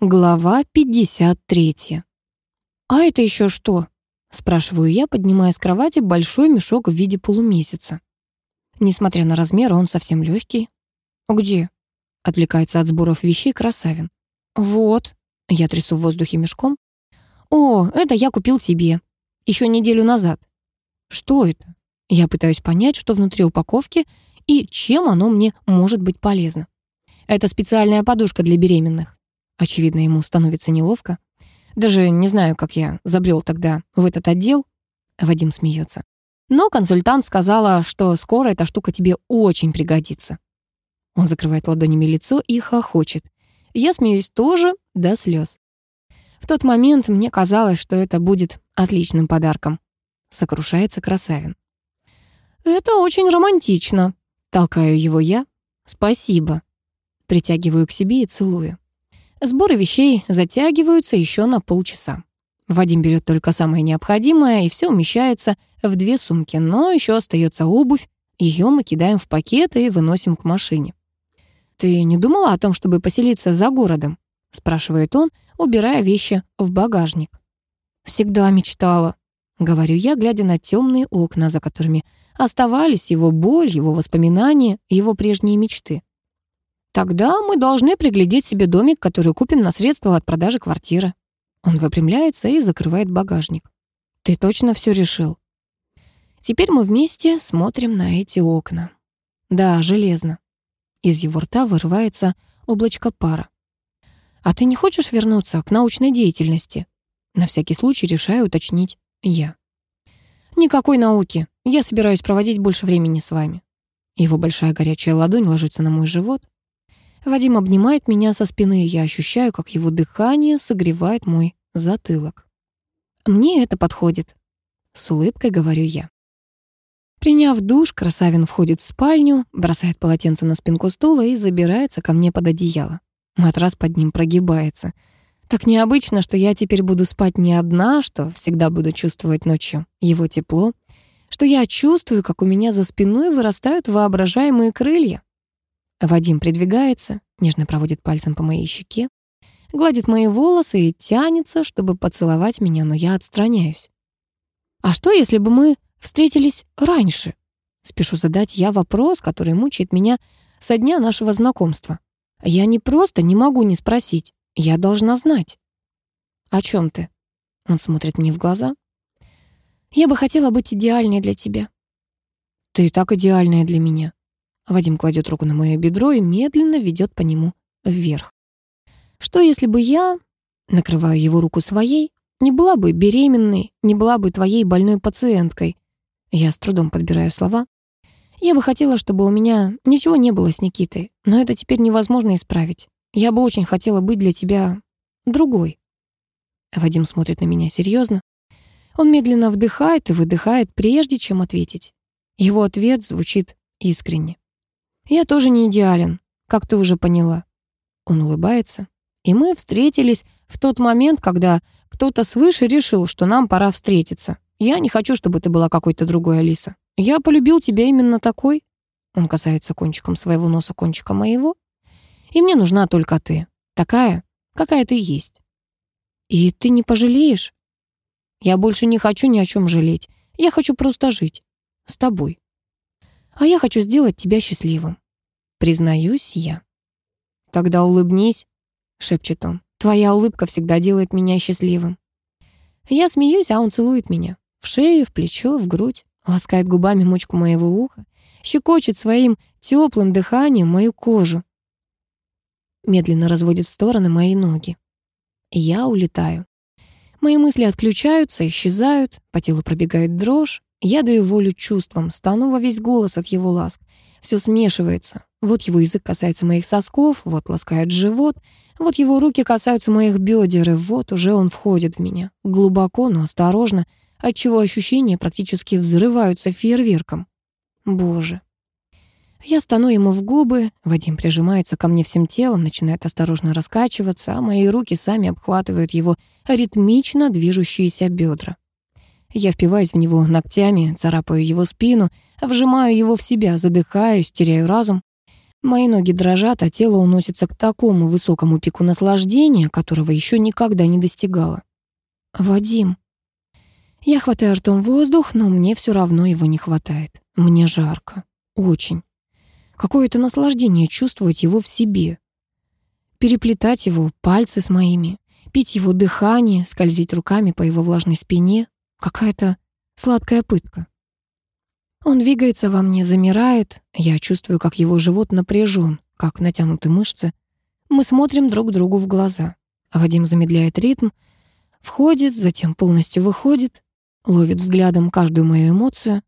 Глава 53. «А это еще что?» — спрашиваю я, поднимая с кровати большой мешок в виде полумесяца. Несмотря на размер, он совсем легкий. «Где?» — отвлекается от сборов вещей Красавин. «Вот». Я трясу в воздухе мешком. «О, это я купил тебе. Еще неделю назад». «Что это?» Я пытаюсь понять, что внутри упаковки и чем оно мне может быть полезно. Это специальная подушка для беременных. Очевидно, ему становится неловко. Даже не знаю, как я забрел тогда в этот отдел. Вадим смеется. Но консультант сказала, что скоро эта штука тебе очень пригодится. Он закрывает ладонями лицо и хохочет. Я смеюсь тоже до слез. В тот момент мне казалось, что это будет отличным подарком. Сокрушается Красавин. «Это очень романтично», — толкаю его я. «Спасибо». Притягиваю к себе и целую. Сборы вещей затягиваются еще на полчаса. Вадим берет только самое необходимое, и все умещается в две сумки, но еще остается обувь. Ее мы кидаем в пакет и выносим к машине. «Ты не думала о том, чтобы поселиться за городом?» — спрашивает он, убирая вещи в багажник. «Всегда мечтала», — говорю я, глядя на темные окна, за которыми оставались его боль, его воспоминания, его прежние мечты. Тогда мы должны приглядеть себе домик, который купим на средства от продажи квартиры. Он выпрямляется и закрывает багажник. Ты точно все решил? Теперь мы вместе смотрим на эти окна. Да, железно. Из его рта вырывается облачко пара. А ты не хочешь вернуться к научной деятельности? На всякий случай решаю уточнить я. Никакой науки. Я собираюсь проводить больше времени с вами. Его большая горячая ладонь ложится на мой живот. Вадим обнимает меня со спины, и я ощущаю, как его дыхание согревает мой затылок. Мне это подходит. С улыбкой говорю я. Приняв душ, Красавин входит в спальню, бросает полотенце на спинку стула и забирается ко мне под одеяло. Матрас под ним прогибается. Так необычно, что я теперь буду спать не одна, что всегда буду чувствовать ночью его тепло, что я чувствую, как у меня за спиной вырастают воображаемые крылья. Вадим придвигается, нежно проводит пальцем по моей щеке, гладит мои волосы и тянется, чтобы поцеловать меня, но я отстраняюсь. «А что, если бы мы встретились раньше?» Спешу задать я вопрос, который мучает меня со дня нашего знакомства. Я не просто не могу не спросить, я должна знать. «О чем ты?» Он смотрит мне в глаза. «Я бы хотела быть идеальной для тебя». «Ты и так идеальная для меня», Вадим кладет руку на мое бедро и медленно ведет по нему вверх. Что если бы я, накрываю его руку своей, не была бы беременной, не была бы твоей больной пациенткой? Я с трудом подбираю слова. Я бы хотела, чтобы у меня ничего не было с Никитой, но это теперь невозможно исправить. Я бы очень хотела быть для тебя другой. Вадим смотрит на меня серьезно. Он медленно вдыхает и выдыхает, прежде чем ответить. Его ответ звучит искренне. Я тоже не идеален, как ты уже поняла. Он улыбается. И мы встретились в тот момент, когда кто-то свыше решил, что нам пора встретиться. Я не хочу, чтобы ты была какой-то другой, Алиса. Я полюбил тебя именно такой. Он касается кончиком своего носа кончика моего. И мне нужна только ты. Такая, какая ты есть. И ты не пожалеешь? Я больше не хочу ни о чем жалеть. Я хочу просто жить. С тобой. А я хочу сделать тебя счастливым. Признаюсь я. Тогда улыбнись, шепчет он. Твоя улыбка всегда делает меня счастливым. Я смеюсь, а он целует меня. В шею, в плечо, в грудь. Ласкает губами мочку моего уха. Щекочет своим теплым дыханием мою кожу. Медленно разводит в стороны мои ноги. Я улетаю. Мои мысли отключаются, исчезают, по телу пробегает дрожь. Я даю волю чувствам, стану во весь голос от его ласк. Все смешивается. Вот его язык касается моих сосков, вот ласкает живот, вот его руки касаются моих бедер, и вот уже он входит в меня. Глубоко, но осторожно, отчего ощущения практически взрываются фейерверком. Боже. Я стану ему в губы, Вадим прижимается ко мне всем телом, начинает осторожно раскачиваться, а мои руки сами обхватывают его ритмично движущиеся бедра. Я впиваюсь в него ногтями, царапаю его спину, вжимаю его в себя, задыхаюсь, теряю разум. Мои ноги дрожат, а тело уносится к такому высокому пику наслаждения, которого еще никогда не достигала. «Вадим». Я хватаю ртом воздух, но мне все равно его не хватает. Мне жарко. Очень. Какое-то наслаждение чувствовать его в себе. Переплетать его пальцы с моими, пить его дыхание, скользить руками по его влажной спине. Какая-то сладкая пытка. Он двигается во мне, замирает. Я чувствую, как его живот напряжен, как натянуты мышцы. Мы смотрим друг другу в глаза. Вадим замедляет ритм, входит, затем полностью выходит, ловит взглядом каждую мою эмоцию,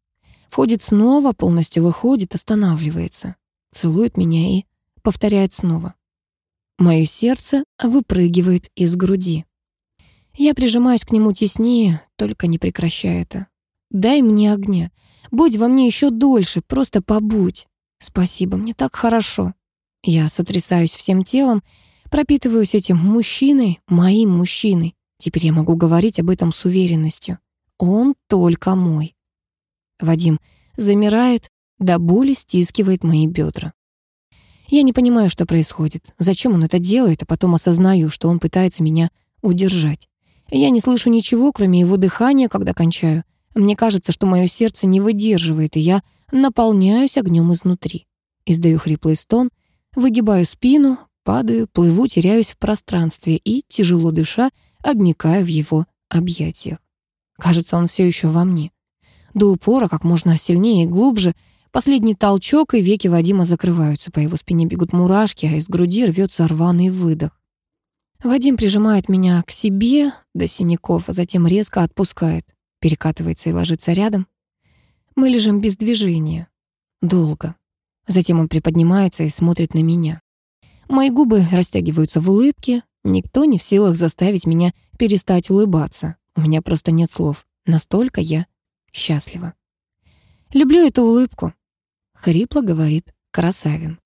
входит снова, полностью выходит, останавливается, целует меня и повторяет снова. Мое сердце выпрыгивает из груди. Я прижимаюсь к нему теснее, только не прекращая это. Дай мне огня. Будь во мне еще дольше, просто побудь. Спасибо, мне так хорошо. Я сотрясаюсь всем телом, пропитываюсь этим мужчиной, моим мужчиной. Теперь я могу говорить об этом с уверенностью. Он только мой. Вадим замирает, до боли стискивает мои бедра. Я не понимаю, что происходит, зачем он это делает, а потом осознаю, что он пытается меня удержать. Я не слышу ничего, кроме его дыхания, когда кончаю. Мне кажется, что мое сердце не выдерживает, и я наполняюсь огнем изнутри. Издаю хриплый стон, выгибаю спину, падаю, плыву, теряюсь в пространстве и, тяжело дыша, обмикаю в его объятиях. Кажется, он все еще во мне. До упора, как можно сильнее и глубже, последний толчок, и веки Вадима закрываются, по его спине бегут мурашки, а из груди рвется рваный выдох. Вадим прижимает меня к себе до синяков, а затем резко отпускает перекатывается и ложится рядом. Мы лежим без движения. Долго. Затем он приподнимается и смотрит на меня. Мои губы растягиваются в улыбке. Никто не в силах заставить меня перестать улыбаться. У меня просто нет слов. Настолько я счастлива. Люблю эту улыбку. Хрипло говорит Красавин.